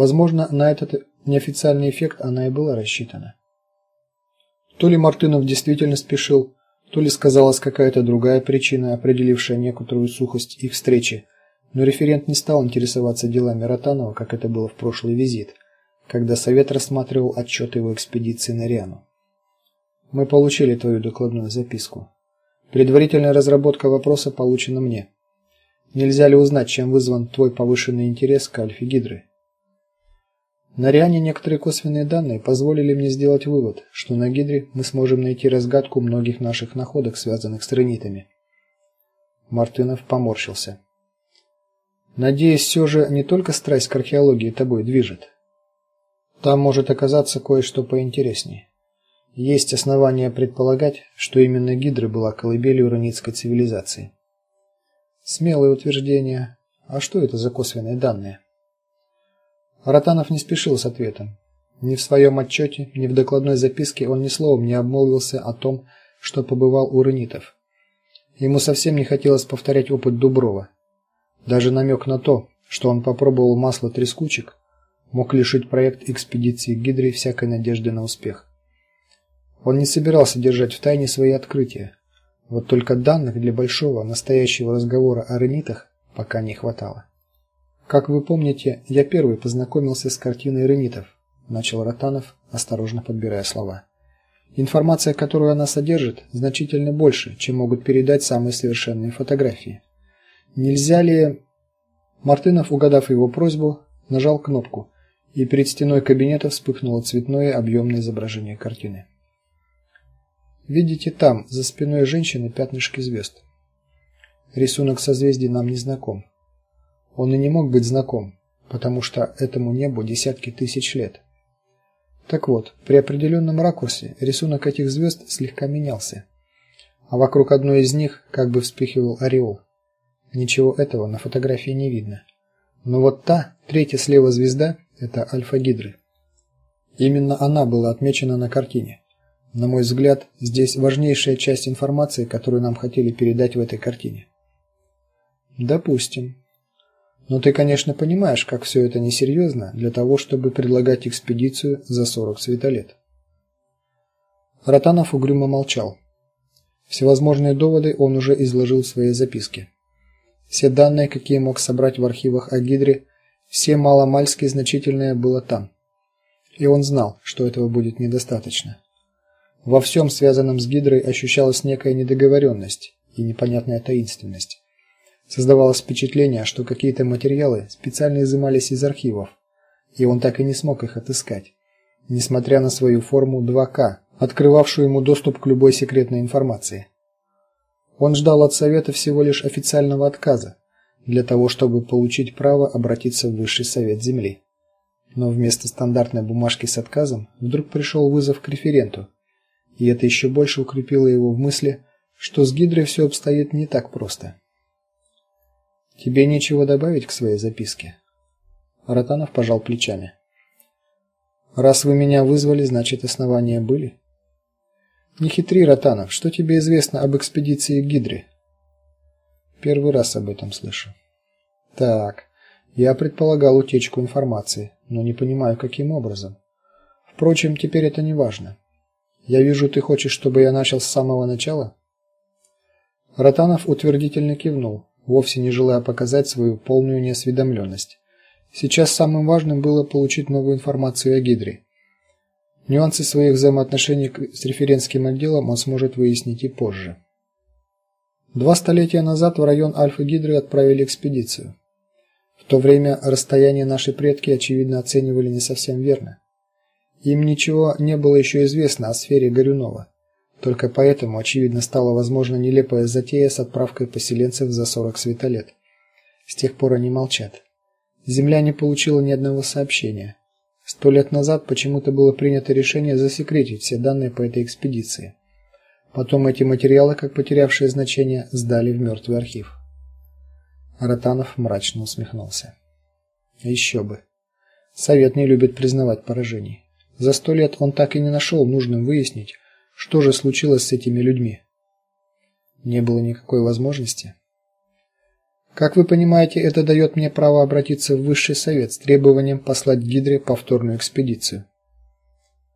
Возможно, на этот неофициальный эффект она и была рассчитана. То ли Мартынов действительно спешил, то ли сказалась какая-то другая причина, определившая некоторую сухость их встречи. Но референт не стал интересоваться делами Ротанова, как это было в прошлый визит, когда совет рассматривал отчет его экспедиции на Риану. Мы получили твою докладную записку. Предварительная разработка вопроса получена мне. Нельзя ли узнать, чем вызван твой повышенный интерес к альфе-гидры? На Риане некоторые косвенные данные позволили мне сделать вывод, что на Гидре мы сможем найти разгадку многих наших находок, связанных с ренитами. Мартынов поморщился. Надеюсь, все же не только страсть к археологии тобой движет. Там может оказаться кое-что поинтереснее. Есть основания предполагать, что именно Гидра была колыбелью ранитской цивилизации. Смелое утверждение. А что это за косвенные данные? Ротанов не спешил с ответом. Ни в своем отчете, ни в докладной записке он ни словом не обмолвился о том, что побывал у ренитов. Ему совсем не хотелось повторять опыт Дуброва. Даже намек на то, что он попробовал масло трескучек, мог лишить проект экспедиции Гидре всякой надежды на успех. Он не собирался держать в тайне свои открытия. Вот только данных для большого настоящего разговора о ренитах пока не хватало. Как вы помните, я первый познакомился с картиной ренитов, начал Ротанов, осторожно подбирая слова. Информация, которую она содержит, значительно больше, чем могут передать самые совершенные фотографии. Нельзя ли Мартынов, угадав его просьбу, нажал кнопку, и перед стеной кабинета вспыхнуло цветное объемное изображение картины. Видите там, за спиной женщины пятнышки звезд. Рисунок созвездий нам не знаком. Он и не мог быть знаком, потому что этому небу десятки тысяч лет. Так вот, при определенном ракурсе рисунок этих звезд слегка менялся, а вокруг одной из них как бы вспыхивал ореол. Ничего этого на фотографии не видно. Но вот та, третья слева звезда это альфа-гидры. Именно она была отмечена на картине. На мой взгляд, здесь важнейшая часть информации, которую нам хотели передать в этой картине. Допустим. Но ты, конечно, понимаешь, как все это несерьезно для того, чтобы предлагать экспедицию за 40 светолет. Ротанов угрюмо молчал. Всевозможные доводы он уже изложил в своей записке. Все данные, какие мог собрать в архивах о Гидре, все маломальски значительное было там. И он знал, что этого будет недостаточно. Во всем связанном с Гидрой ощущалась некая недоговоренность и непонятная таинственность. Создавалось впечатление, что какие-то материалы специально изымались из архивов, и он так и не смог их отыскать, несмотря на свою форму 2К, открывавшую ему доступ к любой секретной информации. Он ждал от совета всего лишь официального отказа для того, чтобы получить право обратиться в высший совет земли. Но вместо стандартной бумажки с отказом вдруг пришел вызов к референту, и это еще больше укрепило его в мысли, что с Гидрой все обстоит не так просто. Тебе нечего добавить к своей записке? Ротанов пожал плечами. Раз вы меня вызвали, значит, основания были. Не хитри, Ротанов, что тебе известно об экспедиции к? Первый раз об этом слышу. Так. Я предполагал утечку информации, но не понимаю, каким образом. Впрочем, теперь это не важно. Я вижу, ты хочешь, чтобы я начал с самого начала? Ротанов утвердительно кивнул вовсе не желая показать свою полную неосведомленность. Сейчас самым важным было получить новую информацию о Гидре. Нюансы своих взаимоотношений с референтским отделом он сможет выяснить и позже. Два столетия назад в район Альфа-Гидры отправили экспедицию. В то время расстояние наши предки очевидно оценивали не совсем верно. Им ничего не было еще известно о сфере Горюнова. Только поэтому, очевидно, стала возможна нелепая затея с отправкой поселенцев за 40 светолет. С тех пор они молчат. Земля не получила ни одного сообщения. Сто лет назад почему-то было принято решение засекретить все данные по этой экспедиции. Потом эти материалы, как потерявшие значение, сдали в мертвый архив. Ротанов мрачно усмехнулся. Еще бы. Совет не любит признавать поражений. За сто лет он так и не нашел нужным выяснить, что же случилось с этими людьми? Не было никакой возможности. Как вы понимаете, это дает мне право обратиться в высший совет с требованием послать Гидре повторную экспедицию.